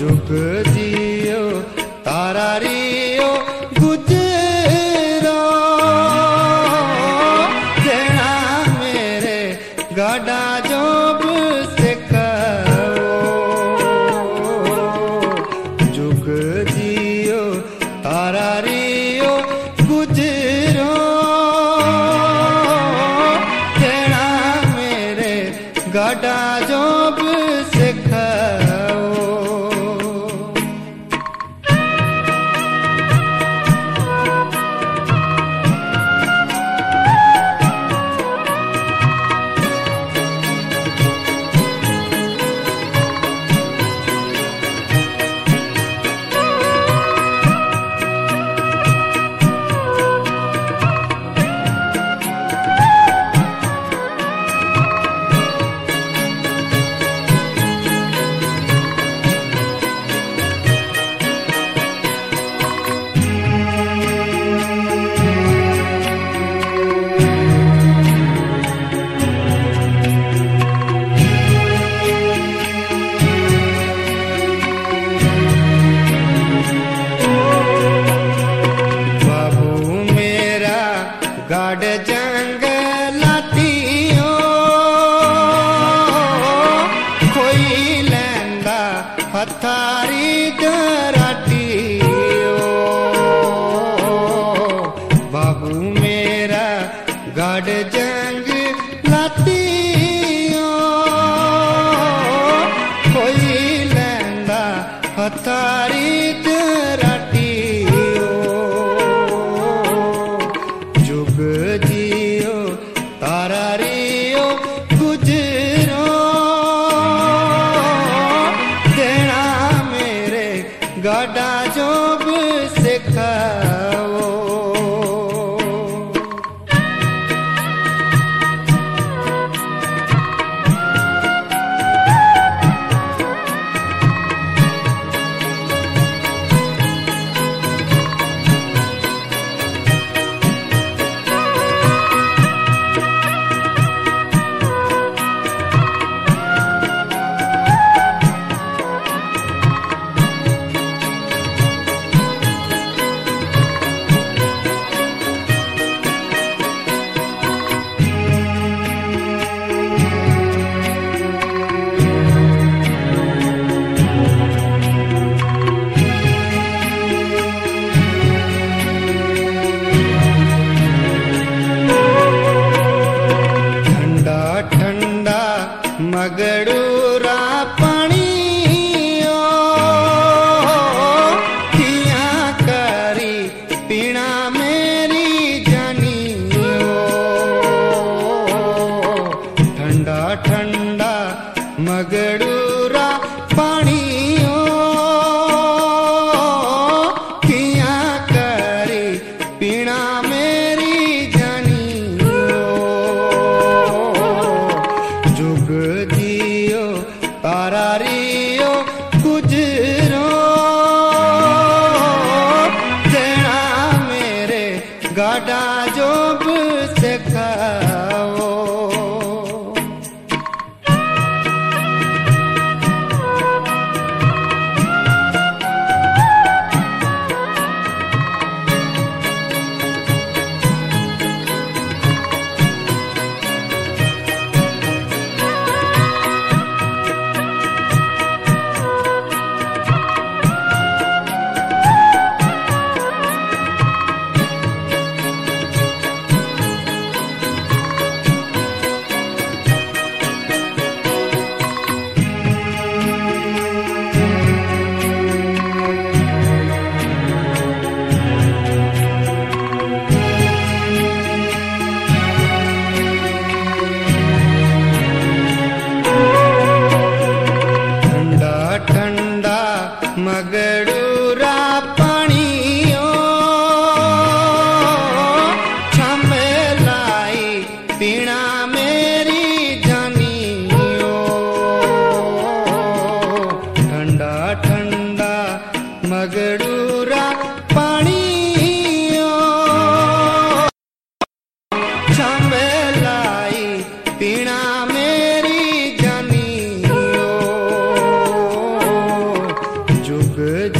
जो कर गाड ಮಗಳು good.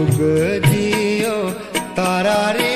যুগ দিও তারারে